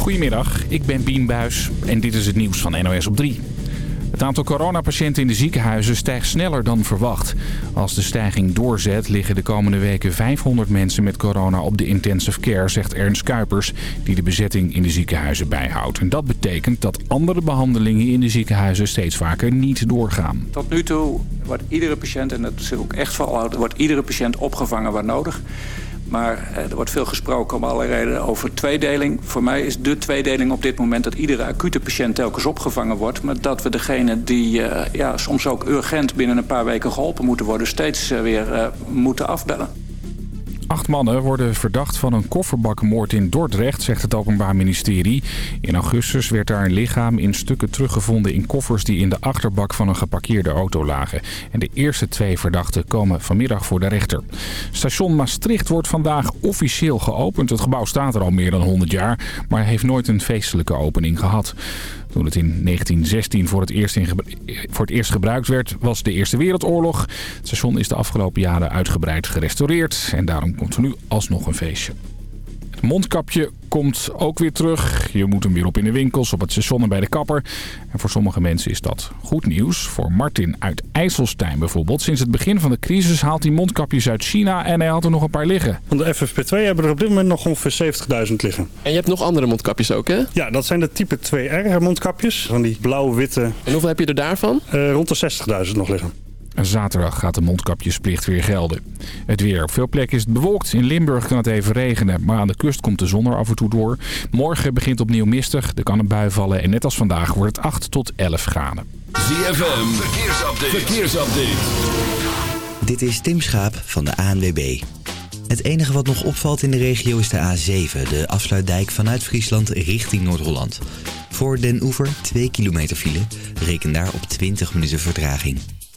Goedemiddag, ik ben Bien Buis en dit is het nieuws van NOS op 3. Het aantal coronapatiënten in de ziekenhuizen stijgt sneller dan verwacht. Als de stijging doorzet liggen de komende weken 500 mensen met corona op de intensive care, zegt Ernst Kuipers, die de bezetting in de ziekenhuizen bijhoudt. En dat betekent dat andere behandelingen in de ziekenhuizen steeds vaker niet doorgaan. Tot nu toe wordt iedere patiënt, en dat is ook echt vooral, wordt iedere patiënt opgevangen waar nodig. Maar eh, er wordt veel gesproken om allerlei redenen over tweedeling. Voor mij is de tweedeling op dit moment dat iedere acute patiënt telkens opgevangen wordt. Maar dat we degene die uh, ja, soms ook urgent binnen een paar weken geholpen moeten worden... steeds uh, weer moeten afbellen. Acht mannen worden verdacht van een kofferbakmoord in Dordrecht, zegt het Openbaar Ministerie. In augustus werd daar een lichaam in stukken teruggevonden in koffers die in de achterbak van een geparkeerde auto lagen. En de eerste twee verdachten komen vanmiddag voor de rechter. Station Maastricht wordt vandaag officieel geopend. Het gebouw staat er al meer dan 100 jaar, maar heeft nooit een feestelijke opening gehad. Toen het in 1916 voor het, eerst in voor het eerst gebruikt werd, was de Eerste Wereldoorlog. Het station is de afgelopen jaren uitgebreid gerestaureerd en daarom komt er nu alsnog een feestje. Het mondkapje komt ook weer terug. Je moet hem weer op in de winkels, op het station en bij de kapper. En voor sommige mensen is dat goed nieuws. Voor Martin uit IJsselstein bijvoorbeeld. Sinds het begin van de crisis haalt hij mondkapjes uit China en hij had er nog een paar liggen. Van de FFP2 hebben er op dit moment nog ongeveer 70.000 liggen. En je hebt nog andere mondkapjes ook, hè? Ja, dat zijn de type 2R mondkapjes. Van die blauw-witte. En hoeveel heb je er daarvan? Uh, rond de 60.000 nog liggen. Zaterdag gaat de mondkapjesplicht weer gelden. Het weer. Op veel plekken is het bewolkt. In Limburg kan het even regenen, maar aan de kust komt de zon er af en toe door. Morgen begint opnieuw mistig, er kan een bui vallen en net als vandaag wordt het 8 tot 11 graden. ZFM, verkeersupdate. verkeersupdate. Dit is Tim Schaap van de ANWB. Het enige wat nog opvalt in de regio is de A7, de afsluitdijk vanuit Friesland richting Noord-Holland. Voor Den Oever 2 kilometer file, reken daar op 20 minuten vertraging.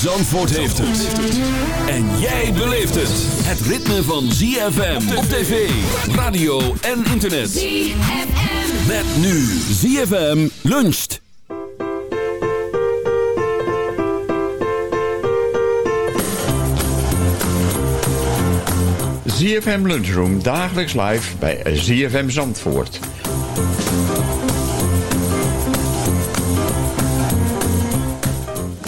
Zandvoort heeft het. En jij beleeft het. Het ritme van ZFM op tv, radio en internet. ZFM. Met nu ZFM luncht. ZFM Lunchroom dagelijks live bij ZFM Zandvoort.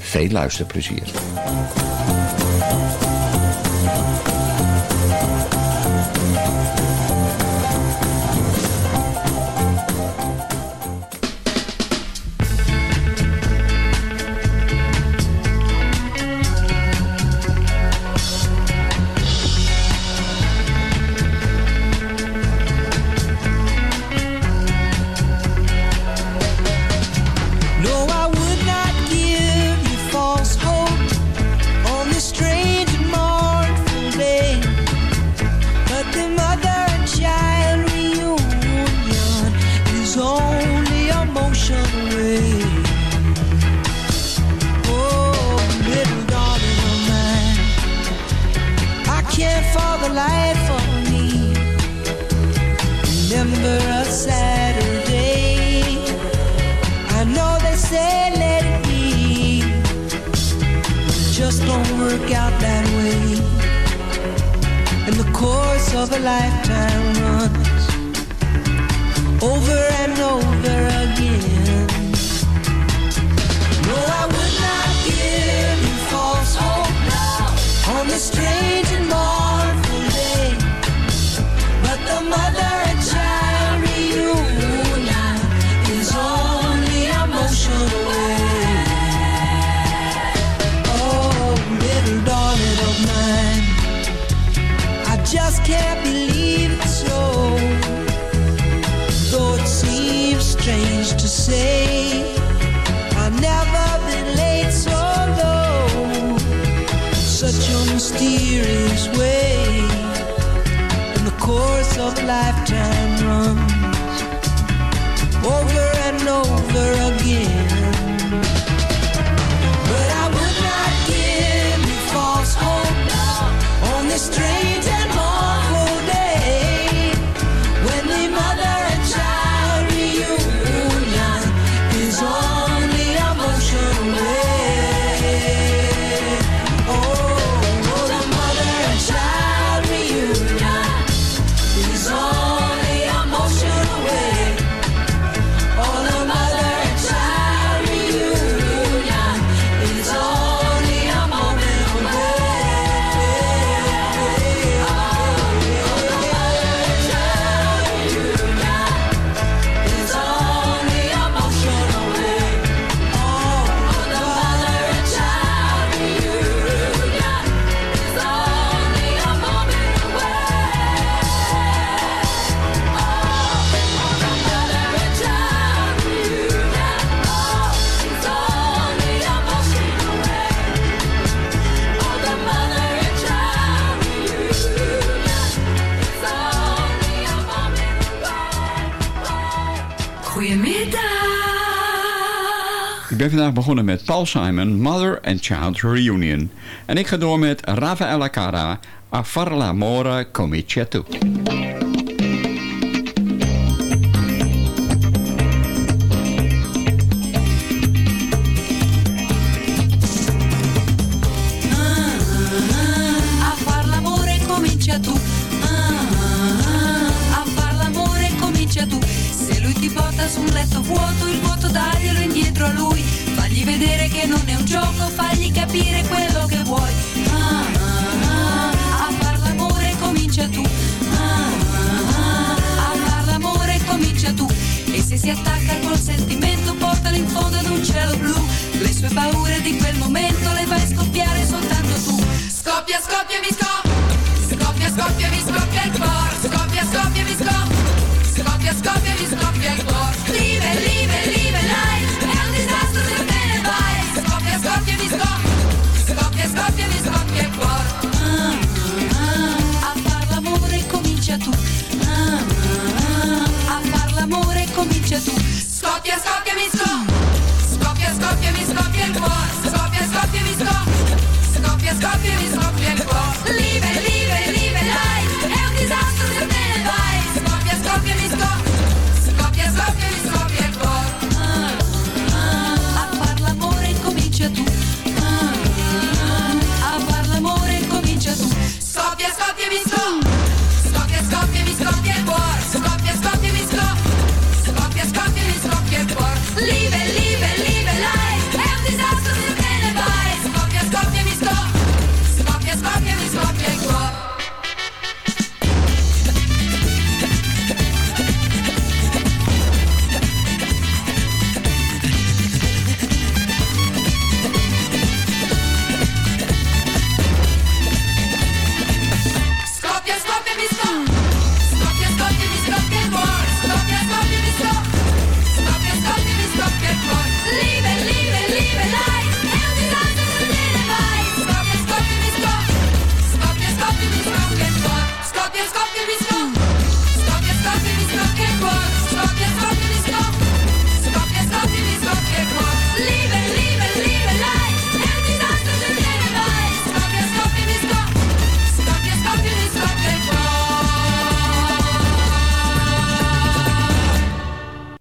Veel luisterplezier. begonnen met Paul Simon, Mother and Child Reunion. En ik ga door met Rafaela Cara, Afarla Mora Comicia Give me smoke and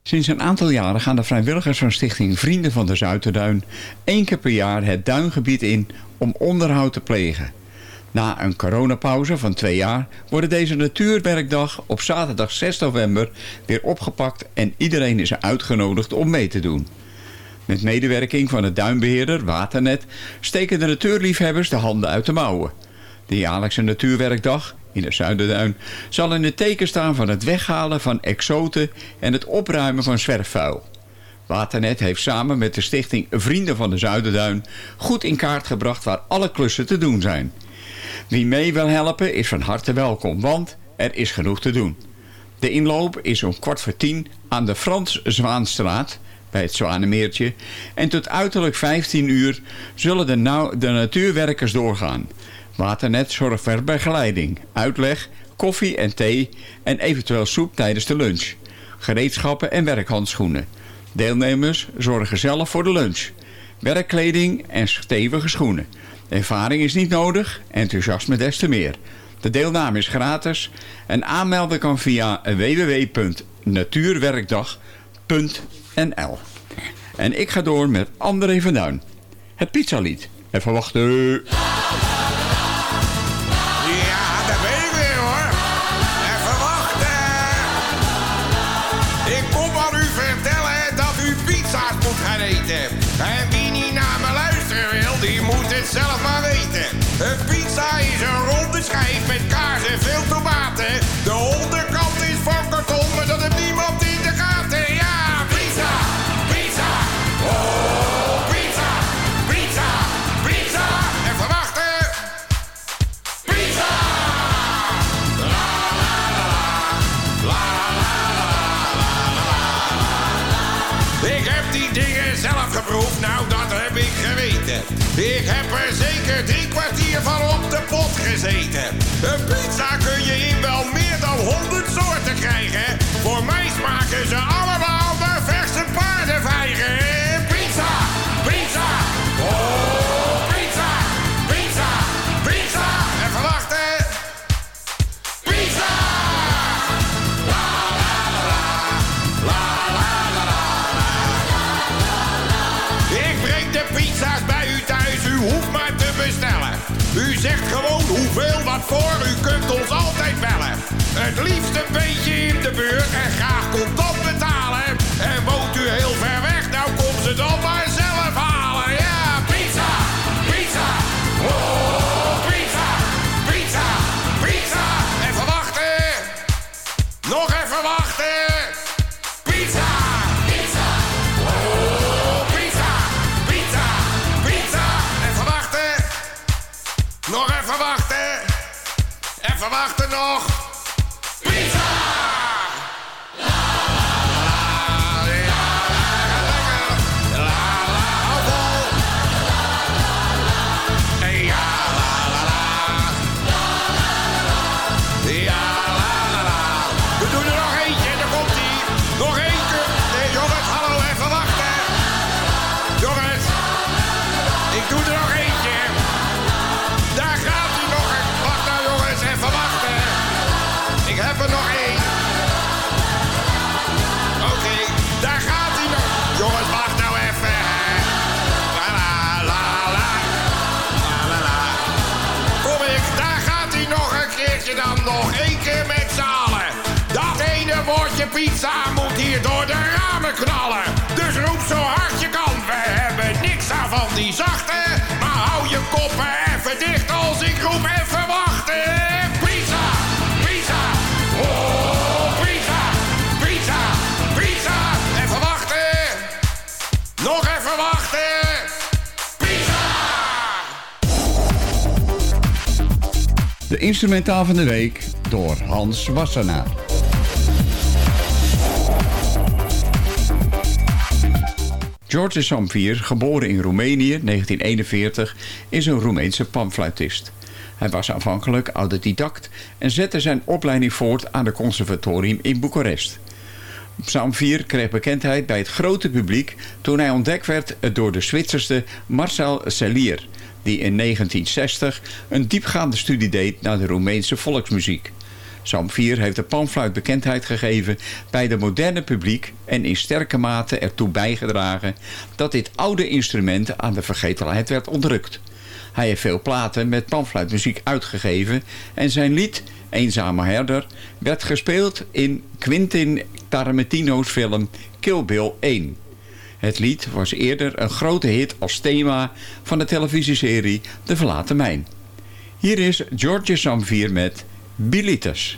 Sinds een aantal jaren gaan de vrijwilligers van stichting Vrienden van de Zuiderduin... één keer per jaar het duingebied in om onderhoud te plegen. Na een coronapauze van twee jaar worden deze natuurwerkdag op zaterdag 6 november weer opgepakt... en iedereen is uitgenodigd om mee te doen. Met medewerking van het duinbeheerder Waternet steken de natuurliefhebbers de handen uit de mouwen. De jaarlijkse natuurwerkdag in de Zuiderduin zal in het teken staan van het weghalen van exoten en het opruimen van zwerfvuil. Waternet heeft samen met de stichting Vrienden van de Zuiderduin goed in kaart gebracht waar alle klussen te doen zijn. Wie mee wil helpen is van harte welkom, want er is genoeg te doen. De inloop is om kwart voor tien aan de Frans-Zwaanstraat bij het Zwanemeertje en tot uiterlijk 15 uur zullen de, de natuurwerkers doorgaan. Waternet zorgt voor begeleiding, uitleg, koffie en thee en eventueel soep tijdens de lunch. Gereedschappen en werkhandschoenen. Deelnemers zorgen zelf voor de lunch. Werkkleding en stevige schoenen. Ervaring is niet nodig, enthousiasme des te meer. De deelname is gratis en aanmelden kan via www.natuurwerkdag.nl En ik ga door met André van Duin. Het pizzalied. Even wachten. Pizza moet hier door de ramen knallen. Dus roep zo hard je kan, we hebben niks aan van die zachte. Maar hou je koppen even dicht als ik roep even wachten. Pizza, pizza, oh pizza, pizza, pizza. Even wachten, nog even wachten. Pizza! De instrumentaal van de week door Hans Wassenaar. George Samvier, geboren in Roemenië 1941, is een Roemeense panfluitist. Hij was aanvankelijk autodidact en zette zijn opleiding voort aan de conservatorium in Boekarest. Samvier kreeg bekendheid bij het grote publiek toen hij ontdekt werd door de Zwitserse Marcel Cellier, die in 1960 een diepgaande studie deed naar de Roemeense volksmuziek. Samvier heeft de panfluit bekendheid gegeven bij de moderne publiek en in sterke mate ertoe bijgedragen dat dit oude instrument aan de vergetelheid werd ontrukt. Hij heeft veel platen met panfluitmuziek uitgegeven en zijn lied Eenzame Herder werd gespeeld in Quentin Tarantino's film Kill Bill 1. Het lied was eerder een grote hit als thema van de televisieserie De Verlaten Mijn. Hier is George Samvier met Bilitas.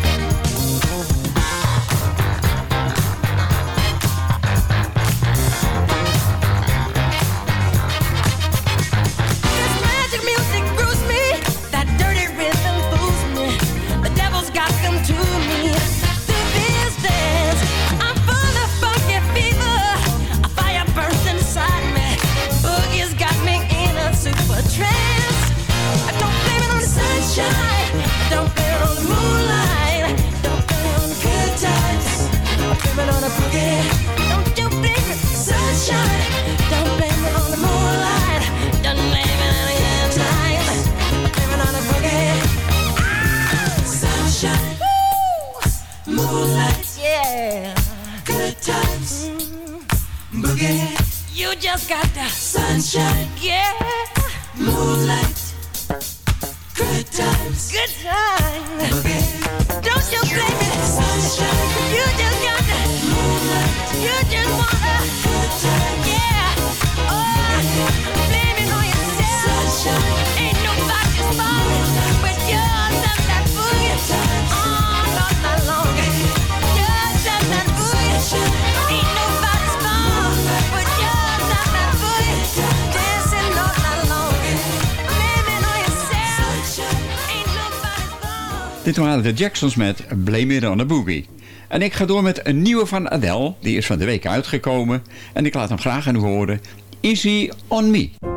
Dit waren de Jacksons met Blame It on a Boogie. En ik ga door met een nieuwe van Adele. Die is van de week uitgekomen. En ik laat hem graag aan u horen. Easy on Me.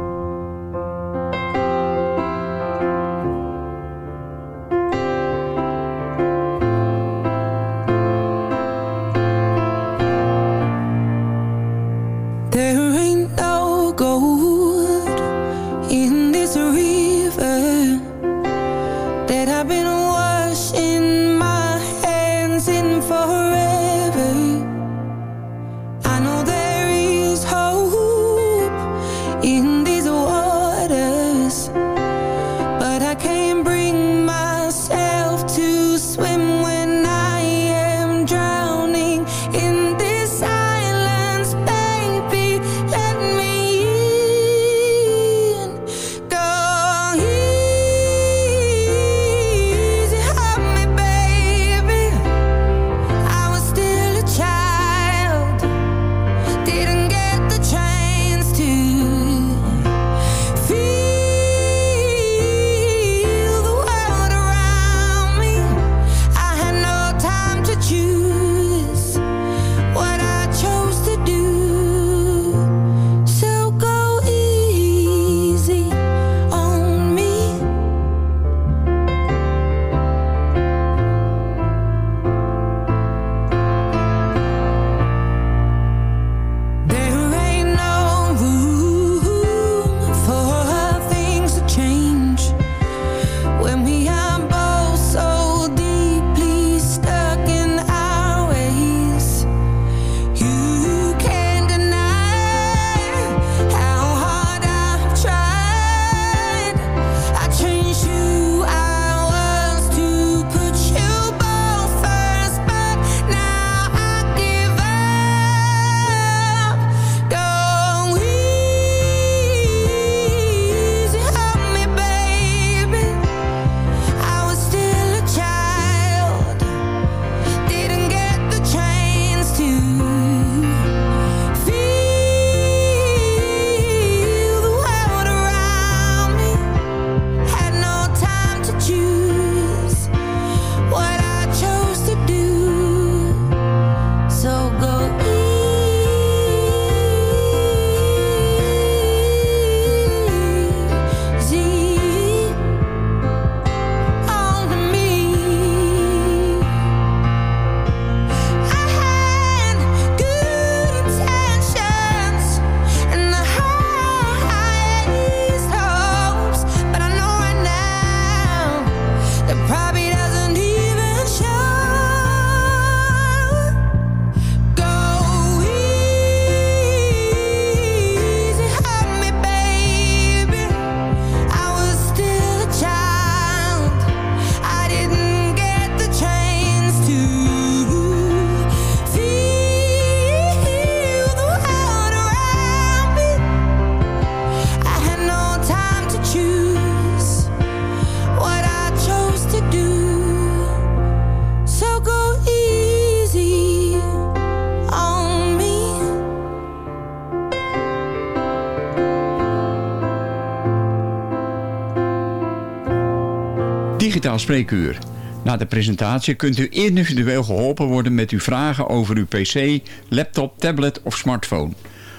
Digitaal spreekuur. Na de presentatie kunt u individueel geholpen worden met uw vragen over uw pc, laptop, tablet of smartphone.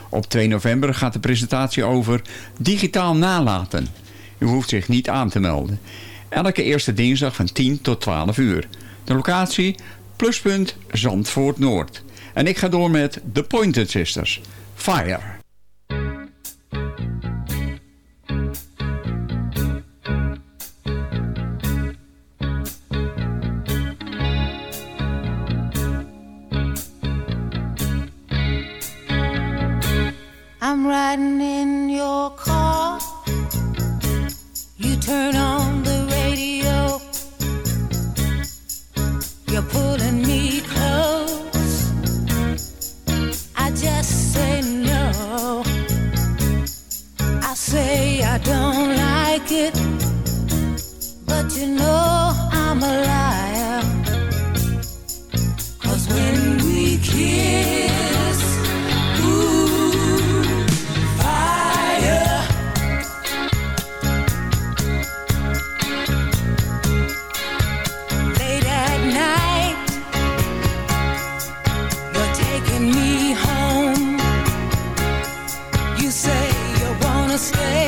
Op 2 november gaat de presentatie over digitaal nalaten. U hoeft zich niet aan te melden. Elke eerste dinsdag van 10 tot 12 uur. De locatie Pluspunt Zandvoort Noord. En ik ga door met The Pointed Sisters. Fire. Riding in your car. You turn You say you wanna stay.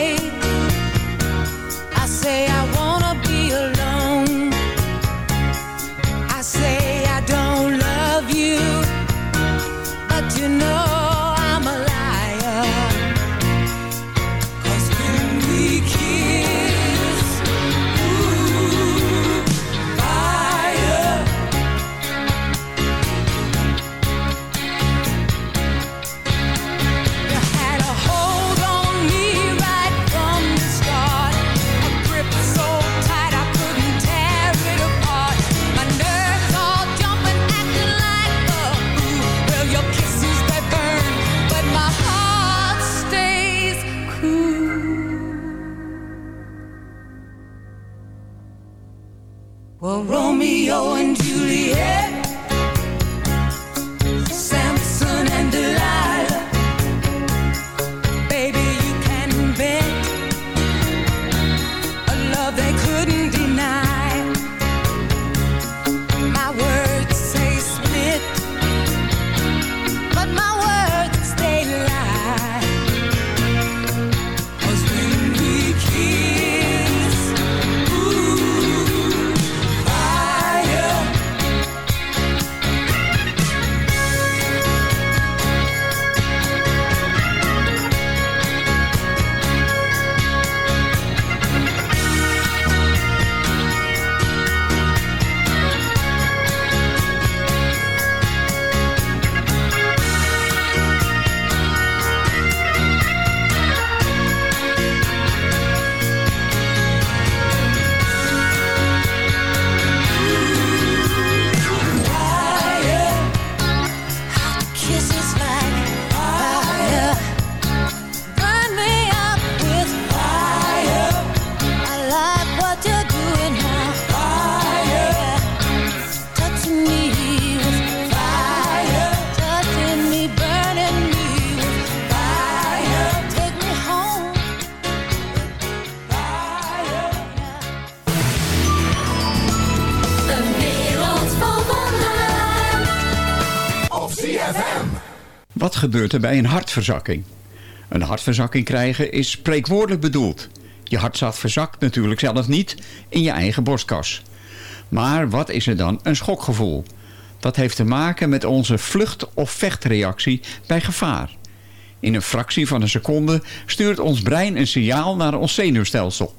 Gebeurt er bij een hartverzakking? Een hartverzakking krijgen is spreekwoordelijk bedoeld. Je hartzaad verzakt natuurlijk zelf niet in je eigen borstkas. Maar wat is er dan een schokgevoel? Dat heeft te maken met onze vlucht- of vechtreactie bij gevaar. In een fractie van een seconde stuurt ons brein een signaal naar ons zenuwstelsel.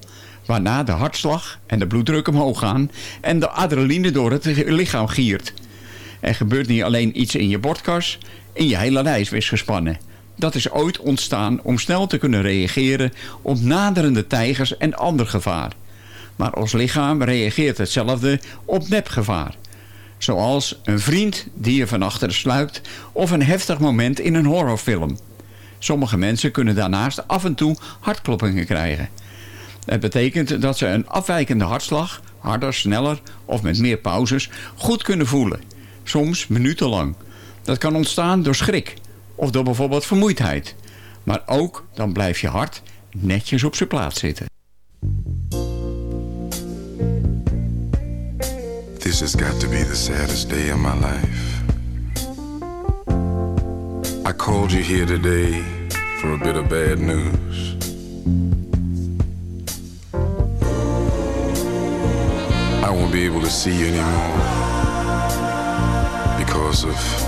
Waarna de hartslag en de bloeddruk omhoog gaan en de adrenaline door het lichaam giert. Er gebeurt niet alleen iets in je borstkas, in je hele lijf is gespannen. Dat is ooit ontstaan om snel te kunnen reageren op naderende tijgers en ander gevaar. Maar ons lichaam reageert hetzelfde op nepgevaar. Zoals een vriend die je van achteren sluipt of een heftig moment in een horrorfilm. Sommige mensen kunnen daarnaast af en toe hartkloppingen krijgen. Het betekent dat ze een afwijkende hartslag, harder, sneller of met meer pauzes, goed kunnen voelen. Soms minutenlang. Dat kan ontstaan door schrik of door bijvoorbeeld vermoeidheid. Maar ook dan blijft je hart netjes op zijn plaats zitten. This has got to be the saddest day of my life. I called you here today for a bit of bad news. I won't be able to see you anymore because of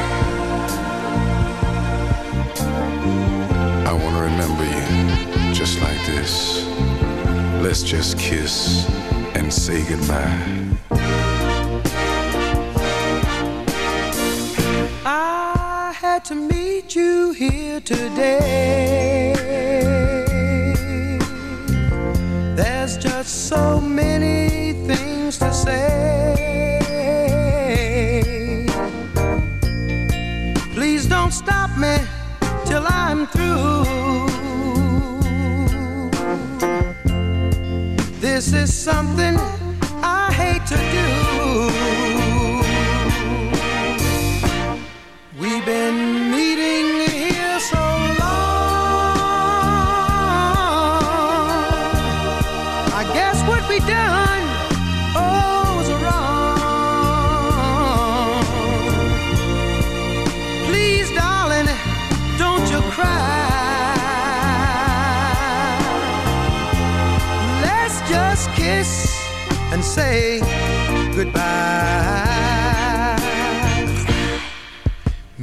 Just like this. Let's just kiss and say goodbye. I had to meet you here today. There's just so many things to say.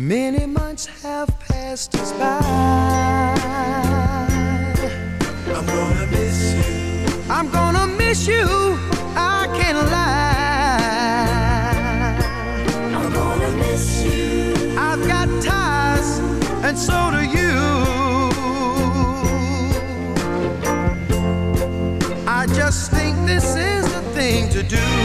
Many months have passed us by. I'm gonna miss you. I'm gonna miss you. I can't lie. I'm gonna miss you. I've got ties, and so do you. I just think this is the thing to do.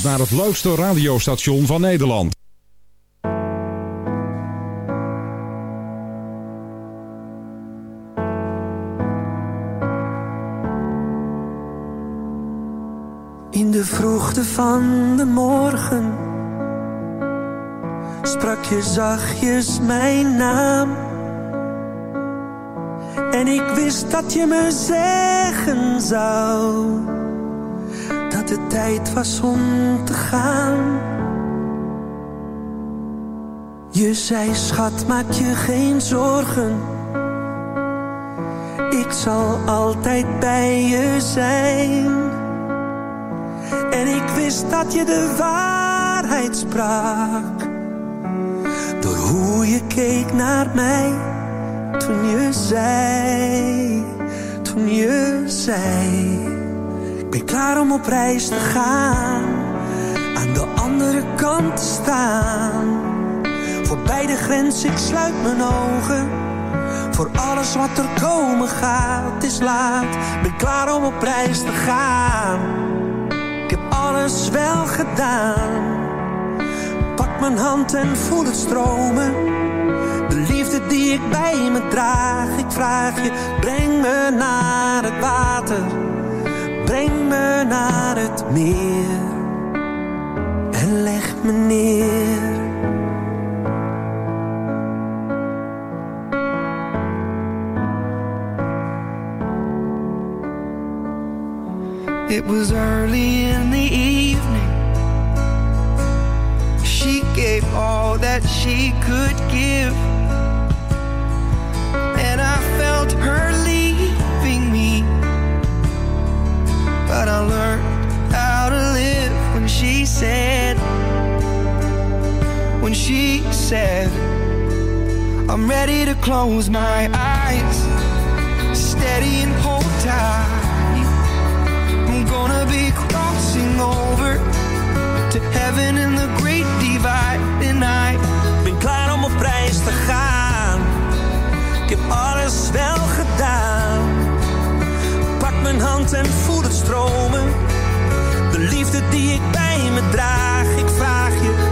Naar het leukste radiostation van Nederland. In de vroegte van de morgen sprak je zachtjes mijn naam. En ik wist dat je me zeggen zou het tijd was om te gaan. Je zei, schat, maak je geen zorgen. Ik zal altijd bij je zijn. En ik wist dat je de waarheid sprak. Door hoe je keek naar mij. Toen je zei, toen je zei. Ben klaar om op reis te gaan. Aan de andere kant te staan. Voorbij de grens, ik sluit mijn ogen. Voor alles wat er komen gaat, is laat. Ben klaar om op reis te gaan. Ik heb alles wel gedaan. Pak mijn hand en voel het stromen. De liefde die ik bij me draag. Ik vraag je, breng me naar het water. Breng me naar het meer. En leg me neer. It was early in the evening. She gave all that she could give. She said, I'm ready to close my eyes, steady and hold tight. I'm gonna be crossing over to heaven in the great divide tonight. Ben klaar om op reis te gaan. Ik heb alles wel gedaan. Pak mijn hand en voel het stromen. De liefde die ik bij me draag. Ik vraag je,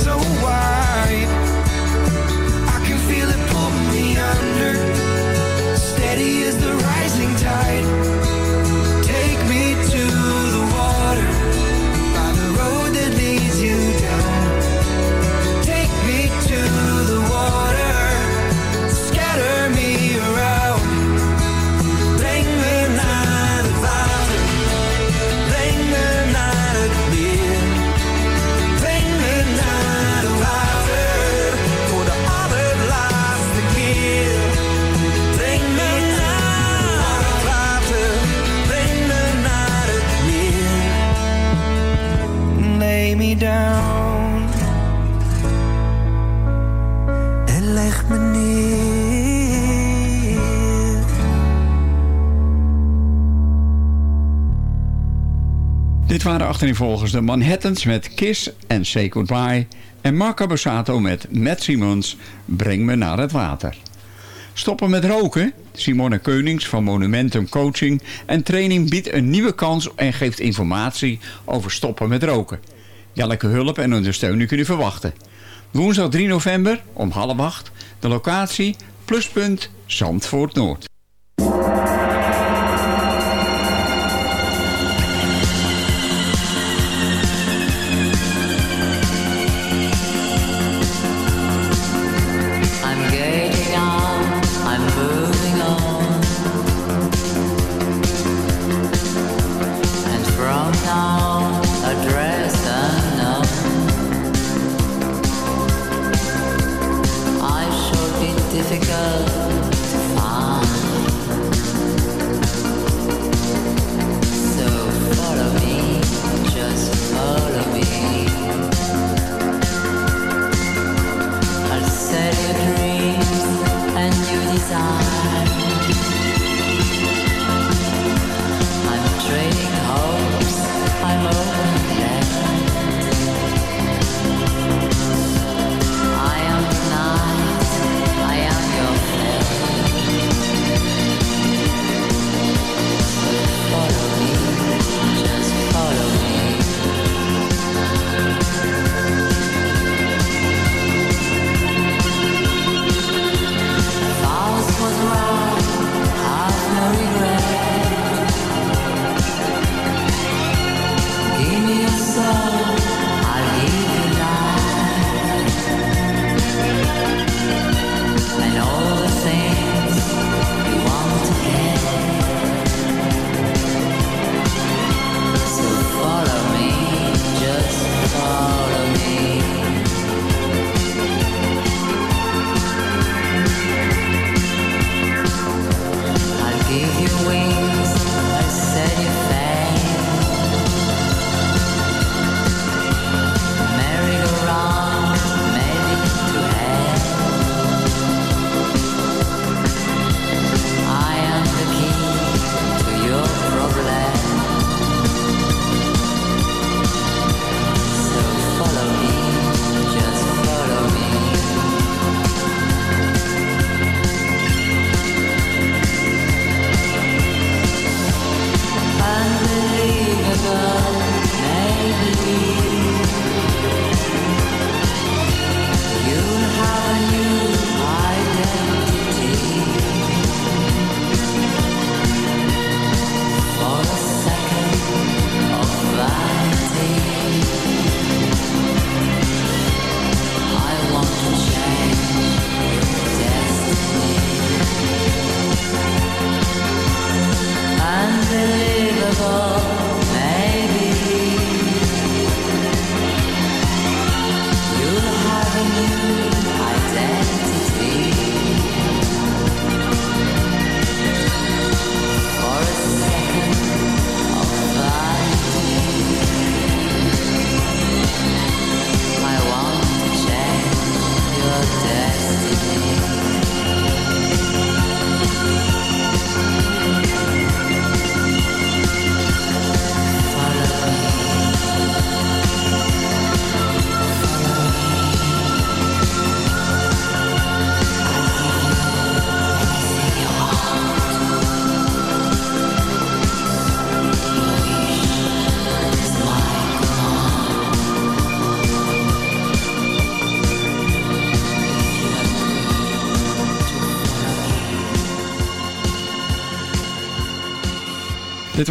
Dit waren achtereenvolgens de Manhattans met Kiss en Say Goodbye... en Marco Borsato met Matt Simons Breng me naar het water. Stoppen met roken? Simone Keunings van Monumentum Coaching en Training biedt een nieuwe kans... en geeft informatie over stoppen met roken. Welke hulp en ondersteuning kunt u verwachten? Woensdag 3 november om half acht. De locatie Pluspunt Zandvoort Noord.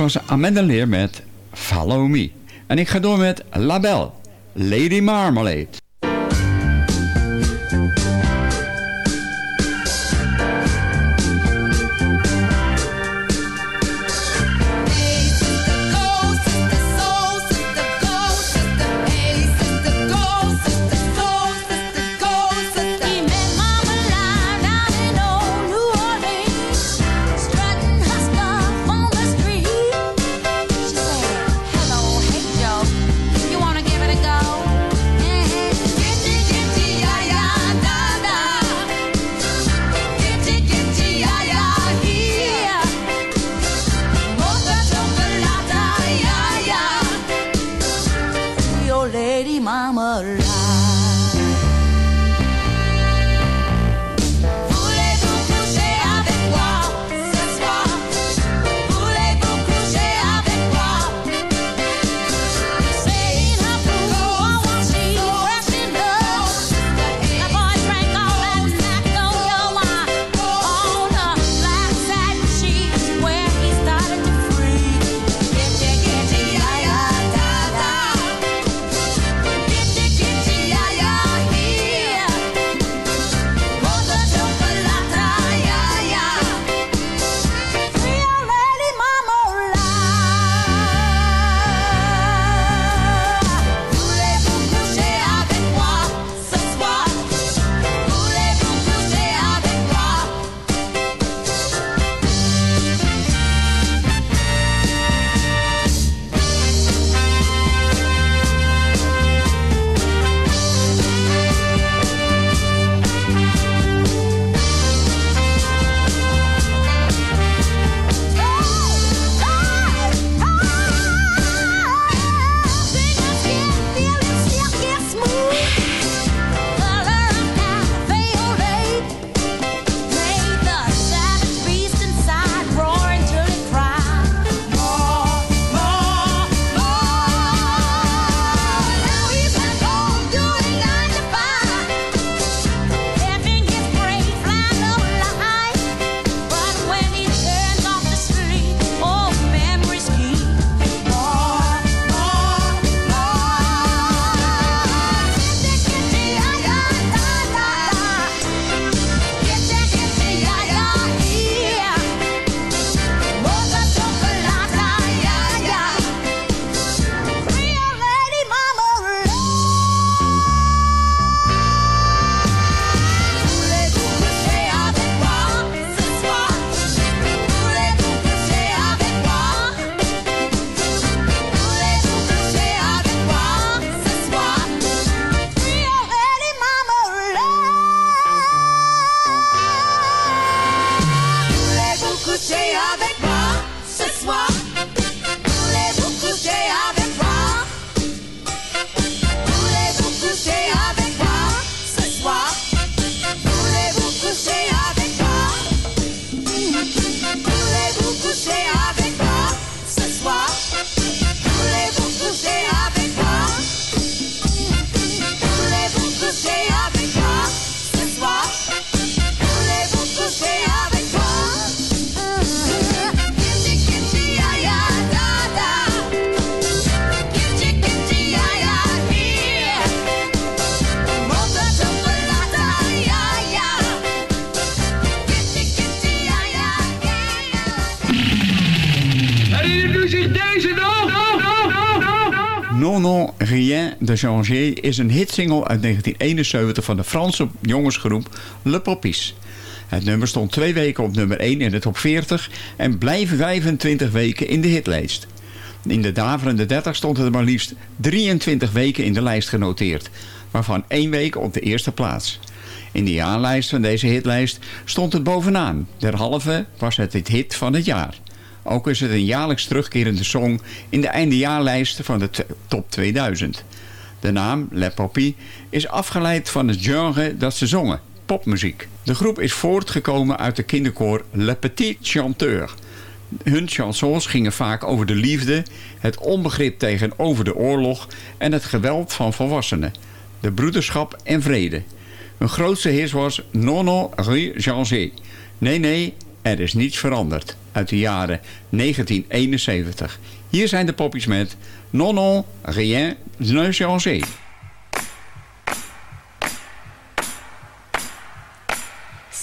Was Amanda Leer met Follow Me. En ik ga door met La Belle, Lady Marmalade. Changer is een hitsingle uit 1971 van de Franse jongensgroep Le Poppies. Het nummer stond twee weken op nummer 1 in de top 40 en blijft 25 weken in de hitlijst. In de daverende 30 stond het maar liefst 23 weken in de lijst genoteerd, waarvan één week op de eerste plaats. In de jaarlijst van deze hitlijst stond het bovenaan. Derhalve was het het hit van het jaar. Ook is het een jaarlijks terugkerende song in de eindejaarlijst van de top 2000. De naam Le Poppy is afgeleid van het genre dat ze zongen, popmuziek. De groep is voortgekomen uit de kinderkoor Le Petit Chanteur. Hun chansons gingen vaak over de liefde, het onbegrip tegenover de oorlog en het geweld van volwassenen, de broederschap en vrede. Hun grootste hit was Non Non Rue Changer. Nee, nee, Er is niets veranderd uit de jaren 1971. Hier zijn de poppies met Non non, rien ne changé.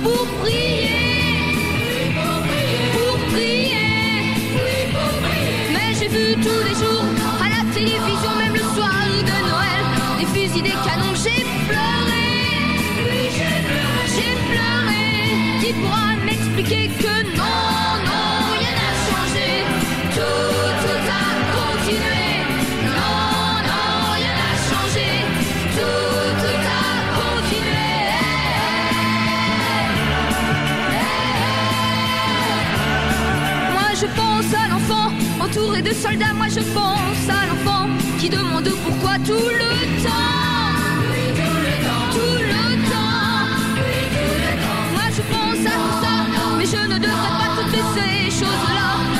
À genoux pour prier. Pour prier. Mais j'ai vu tous les jours à la télévision, même le soir de Noël, des fusils, des canons. J'ai pleuré. J'ai pleuré. Qui pourra m'expliquer que non, je pense à l'enfant entouré de soldats. Moi je pense à l'enfant qui demande pourquoi tout le temps. Tout le temps. Moi je pense à tout ça, mais je ne devrais pas toutes ces choses-là.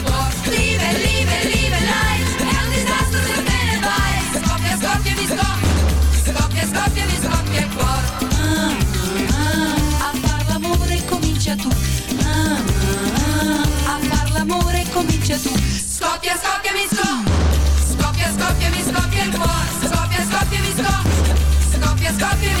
Comincia tu. Scoppia, scoppia, mi scoppia. Scoppia, scoppia, mi il cuore. Scoppia, scoppia, mi scoppia. Scoppia, scoppia, mi